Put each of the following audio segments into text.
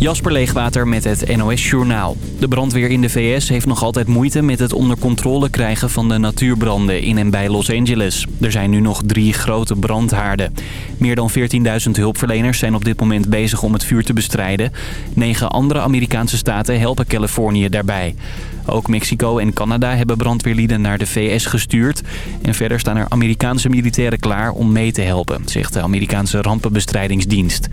Jasper Leegwater met het NOS Journaal. De brandweer in de VS heeft nog altijd moeite met het onder controle krijgen van de natuurbranden in en bij Los Angeles. Er zijn nu nog drie grote brandhaarden. Meer dan 14.000 hulpverleners zijn op dit moment bezig om het vuur te bestrijden. Negen andere Amerikaanse staten helpen Californië daarbij. Ook Mexico en Canada hebben brandweerlieden naar de VS gestuurd. En verder staan er Amerikaanse militairen klaar om mee te helpen, zegt de Amerikaanse rampenbestrijdingsdienst.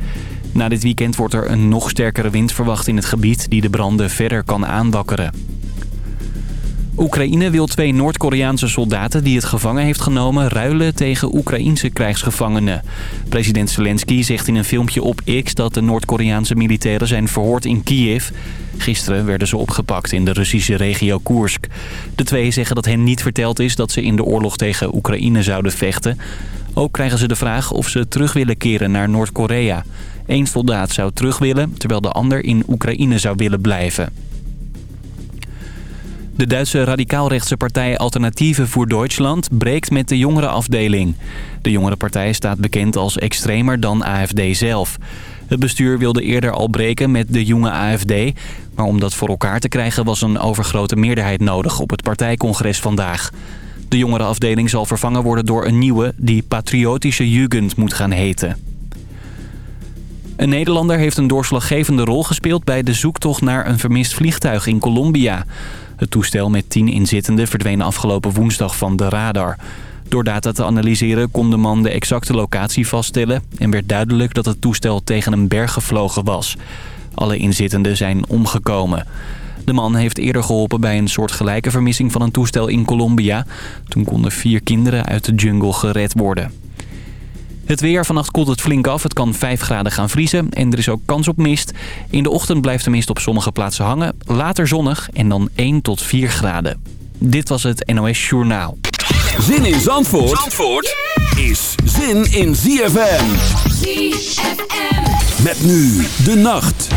Na dit weekend wordt er een nog sterkere wind verwacht in het gebied die de branden verder kan aanwakkeren. Oekraïne wil twee Noord-Koreaanse soldaten die het gevangen heeft genomen ruilen tegen Oekraïense krijgsgevangenen. President Zelensky zegt in een filmpje op X dat de Noord-Koreaanse militairen zijn verhoord in Kiev. Gisteren werden ze opgepakt in de Russische regio Koersk. De twee zeggen dat hen niet verteld is dat ze in de oorlog tegen Oekraïne zouden vechten. Ook krijgen ze de vraag of ze terug willen keren naar Noord-Korea. Eén soldaat zou terug willen, terwijl de ander in Oekraïne zou willen blijven. De Duitse radicaalrechtse partij Alternatieven voor Duitsland breekt met de jongerenafdeling. De jongerenpartij staat bekend als extremer dan AFD zelf. Het bestuur wilde eerder al breken met de jonge AFD... maar om dat voor elkaar te krijgen was een overgrote meerderheid nodig op het partijcongres vandaag. De jongerenafdeling zal vervangen worden door een nieuwe die Patriotische Jugend moet gaan heten. Een Nederlander heeft een doorslaggevende rol gespeeld bij de zoektocht naar een vermist vliegtuig in Colombia. Het toestel met tien inzittenden verdween afgelopen woensdag van de radar. Door data te analyseren kon de man de exacte locatie vaststellen... en werd duidelijk dat het toestel tegen een berg gevlogen was. Alle inzittenden zijn omgekomen. De man heeft eerder geholpen bij een soortgelijke vermissing van een toestel in Colombia. Toen konden vier kinderen uit de jungle gered worden. Het weer, vannacht koelt het flink af. Het kan 5 graden gaan vriezen en er is ook kans op mist. In de ochtend blijft de mist op sommige plaatsen hangen. Later zonnig en dan 1 tot 4 graden. Dit was het NOS Journaal. Zin in Zandvoort, Zandvoort is zin in ZFM. ZFM. Met nu de nacht.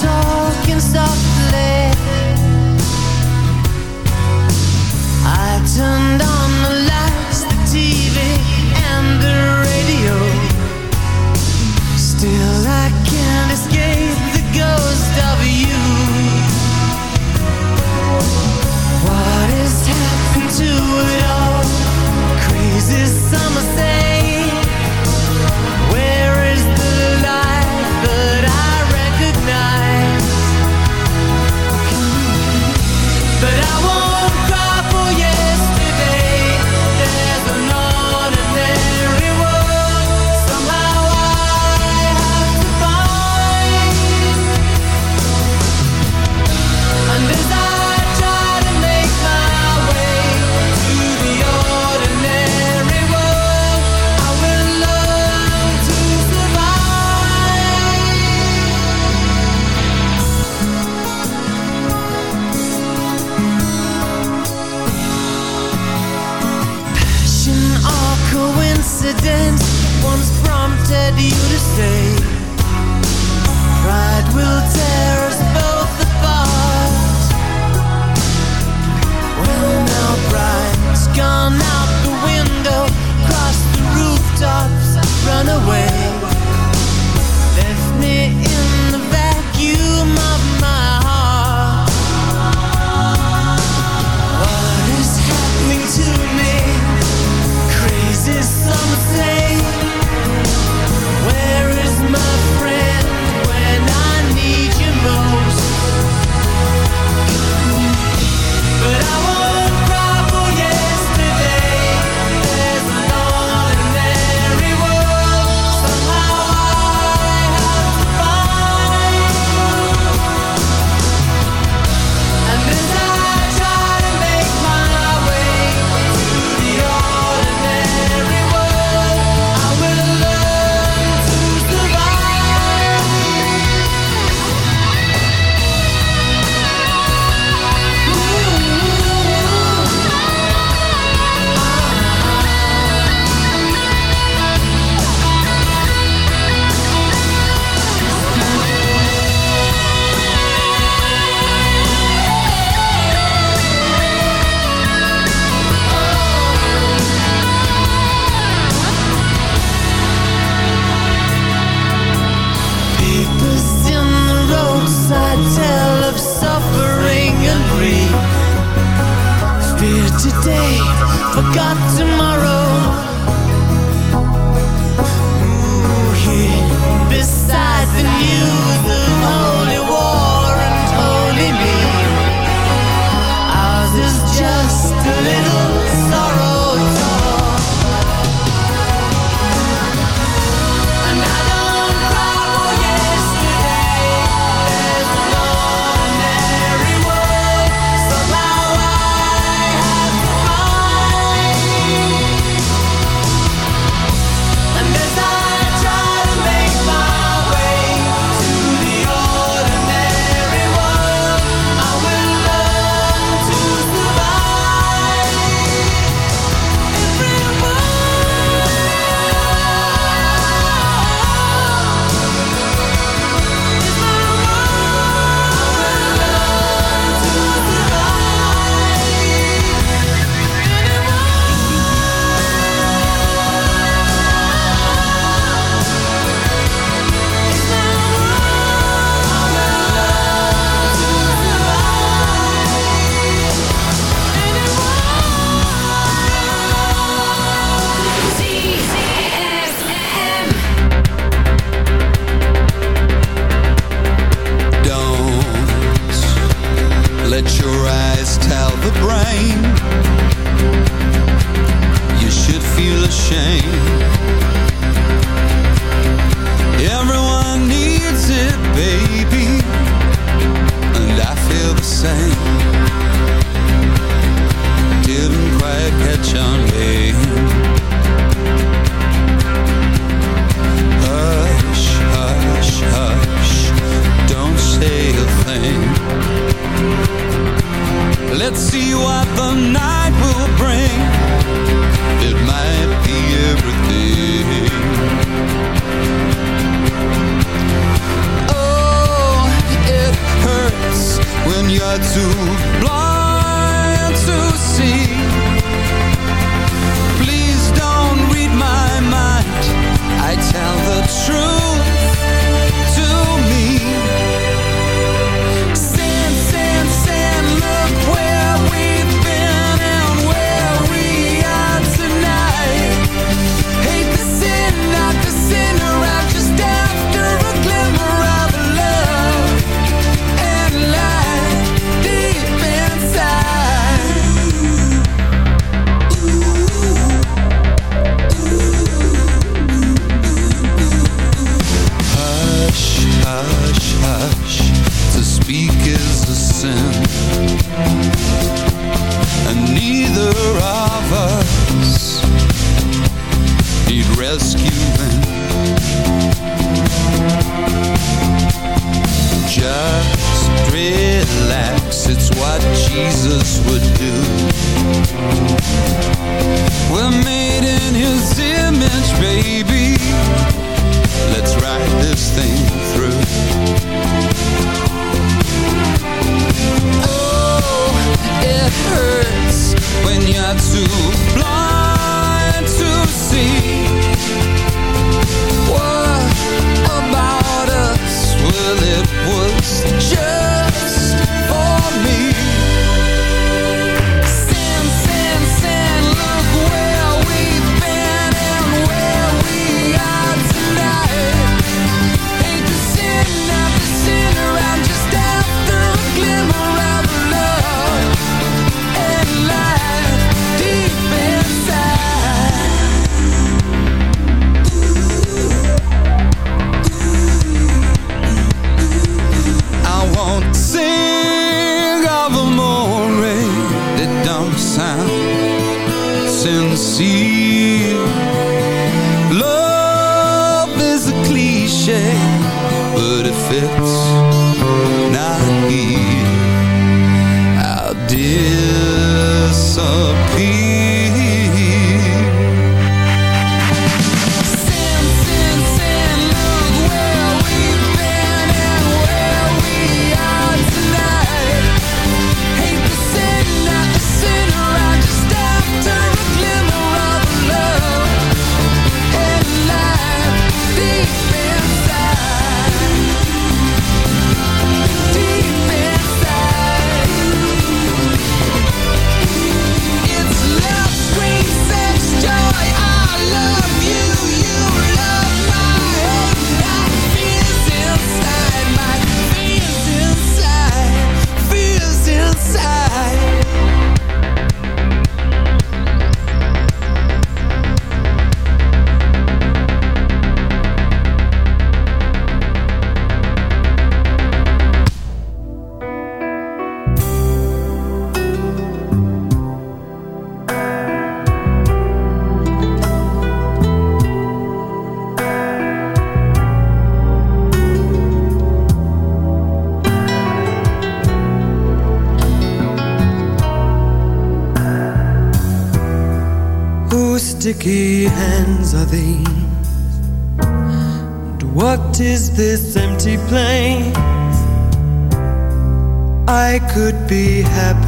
talking softly.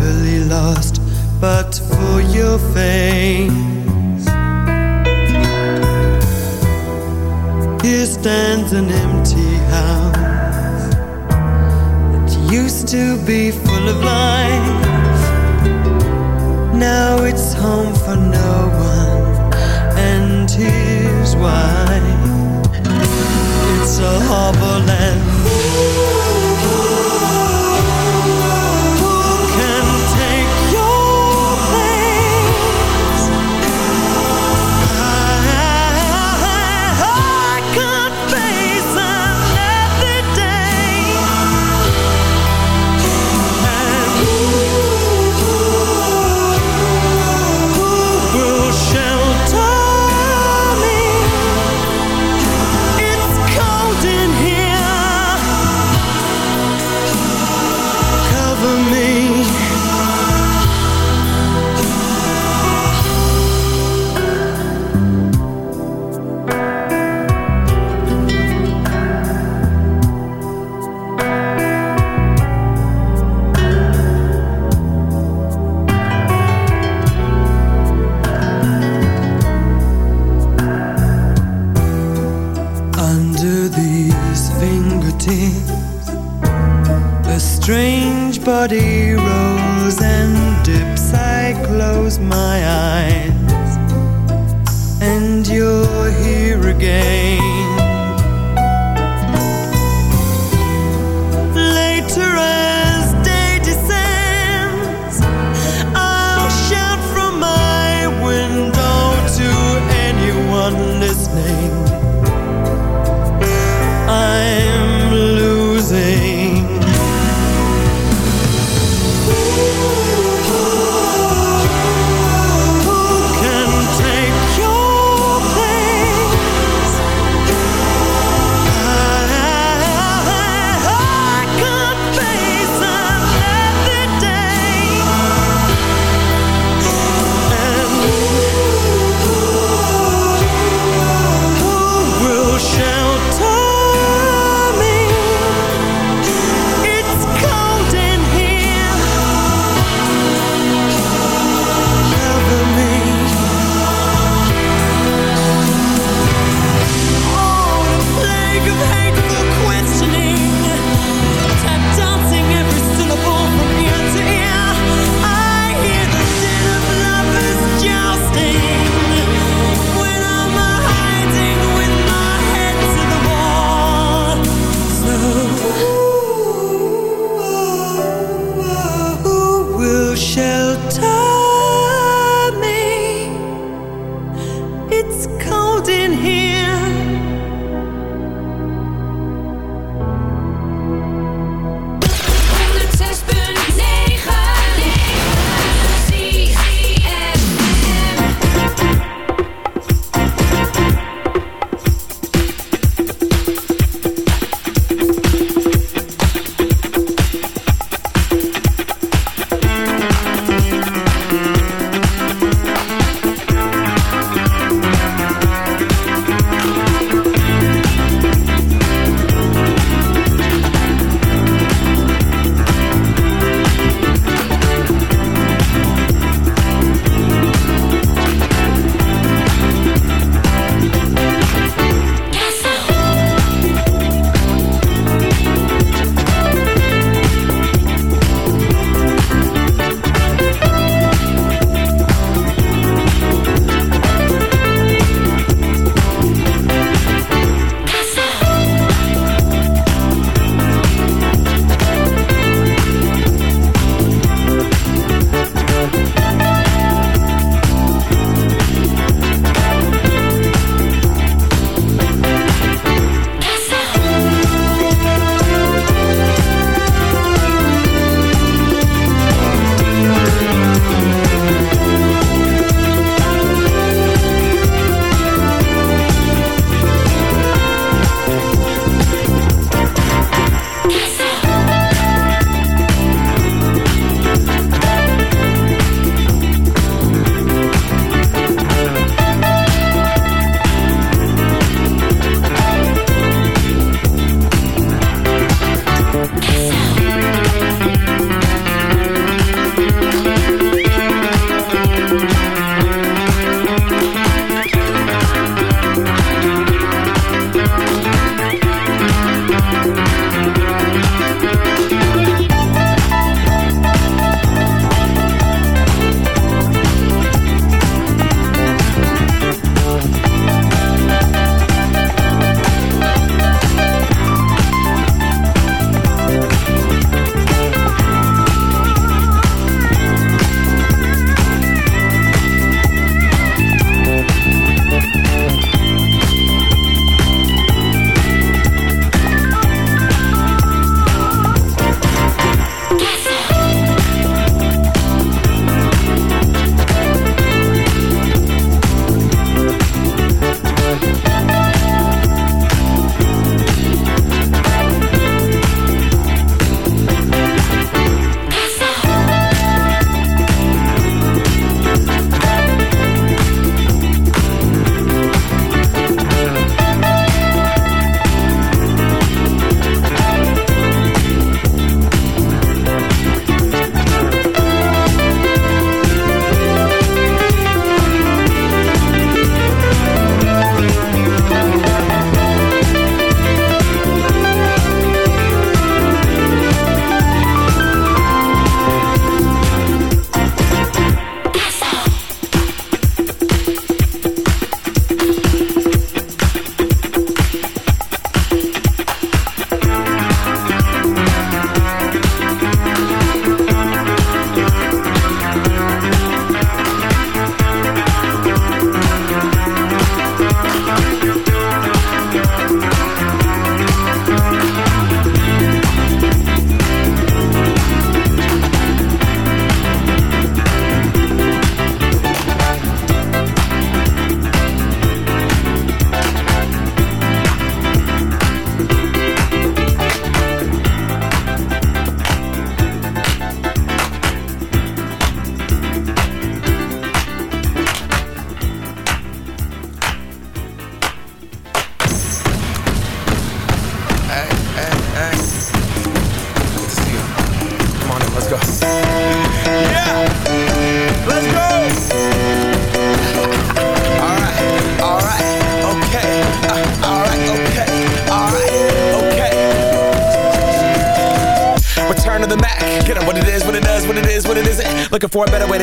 believe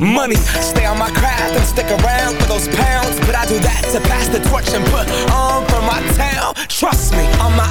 Money, stay on my craft and stick around for those pounds. But I do that to pass the torch and put on for my town. Trust me, on my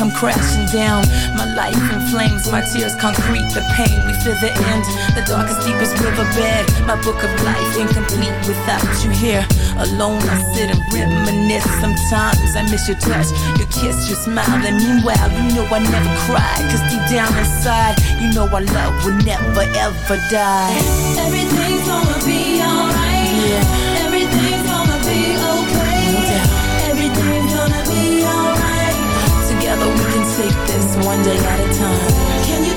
Come crashing down? My life in flames, my tears concrete, the pain. We feel the end, the darkest, deepest riverbed. My book of life incomplete without you here. Alone, I sit and reminisce. Sometimes I miss your touch, your kiss, your smile. And meanwhile, you know I never cried. Cause deep down inside, you know our love will never ever die. Everything's gonna be alright. Yeah. Everything's gonna be okay. Everything's gonna be alright. Together we can take this one day at a time. Can you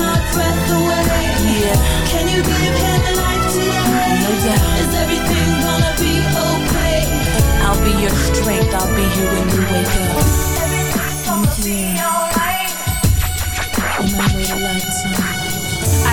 take my breath away? Yeah. Can you give him life today? No doubt. Is everything gonna be okay? I'll be your strength. I'll be here when you wake up.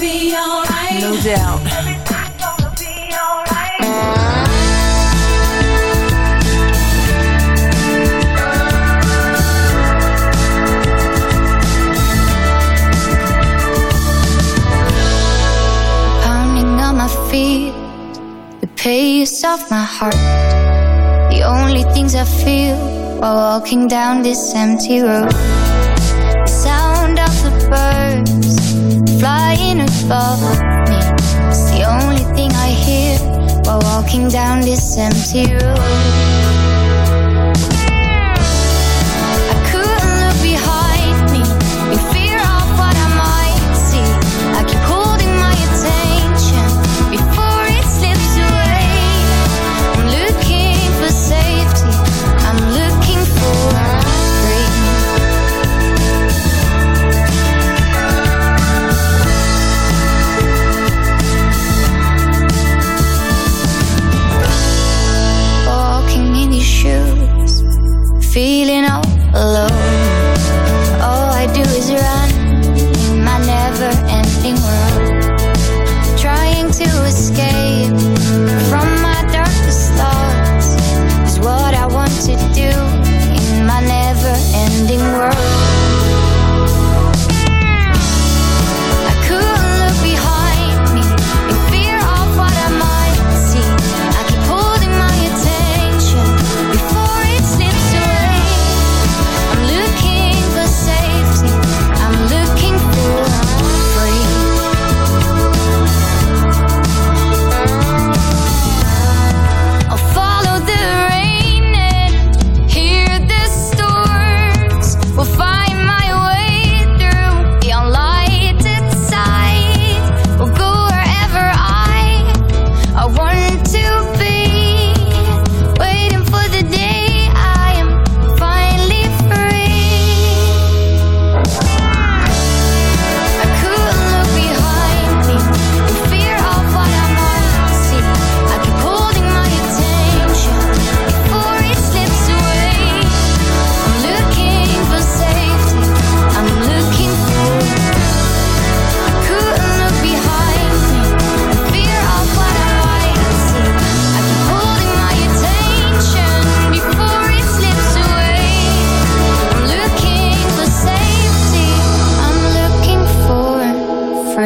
be alright. No doubt. Everything's gonna be alright. pounding on my feet, the pace of my heart. The only things I feel while walking down this empty road. Flying above me. It's the only thing I hear while walking down this empty road.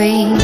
Free.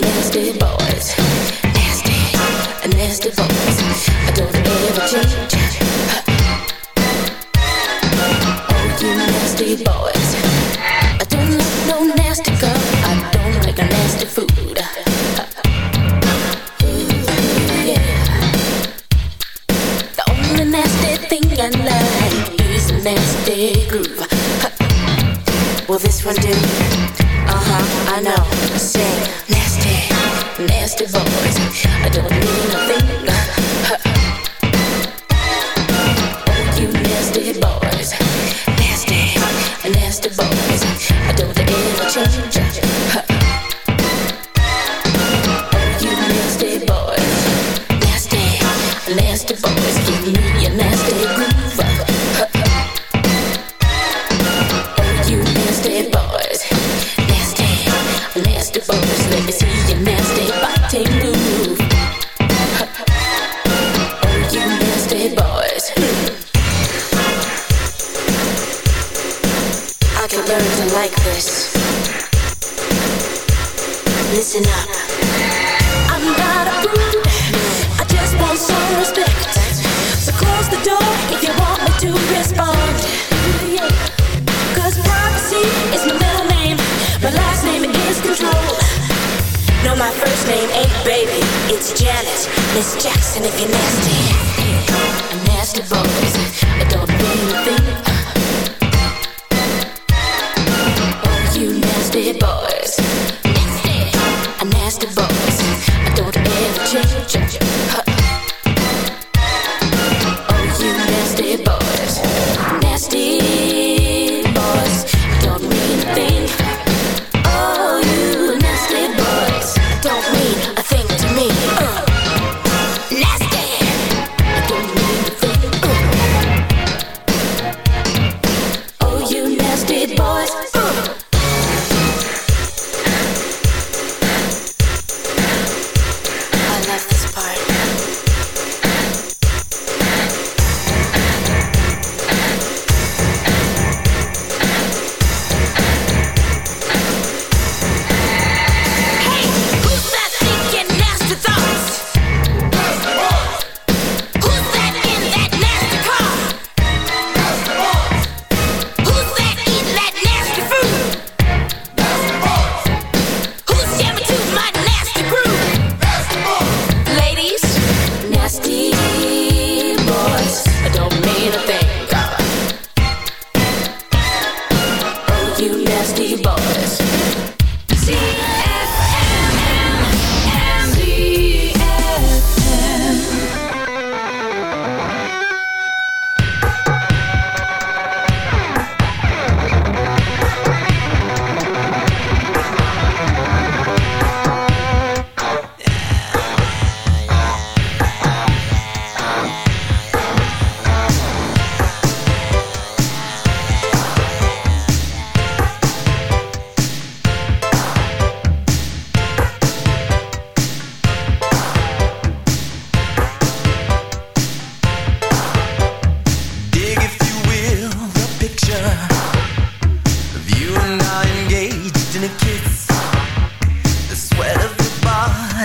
nasty boys, nasty, nasty boys.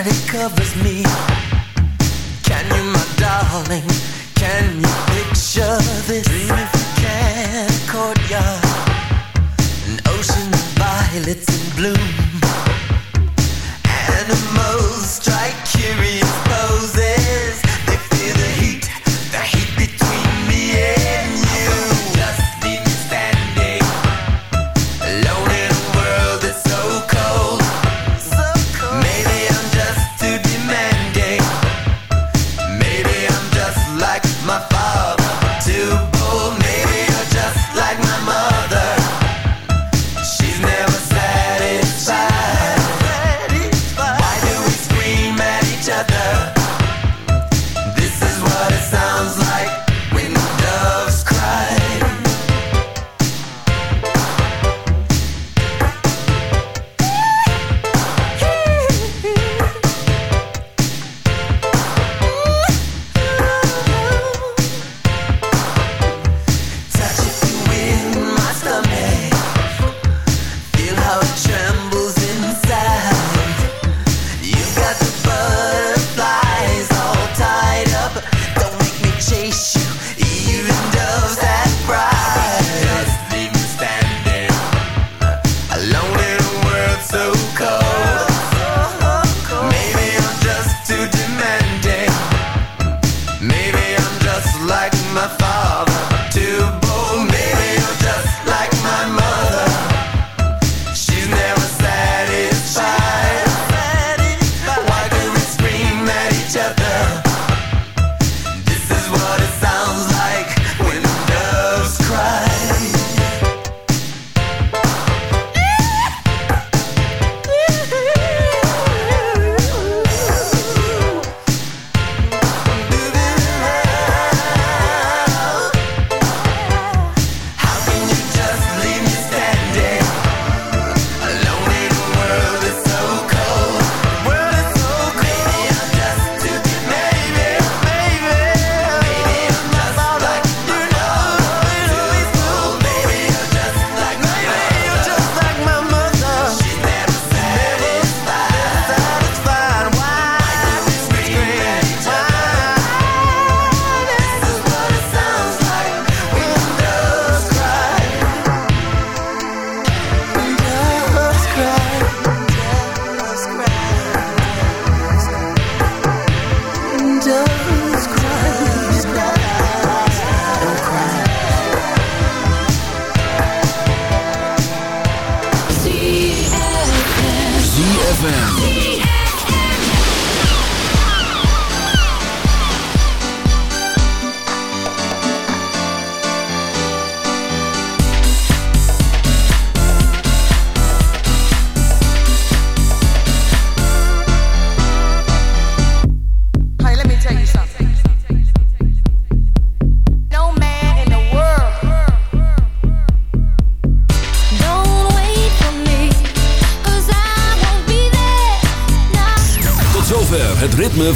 it covers me. Can you, my darling? Can you picture this? Dream if you can, courtyard, an ocean of violets in bloom.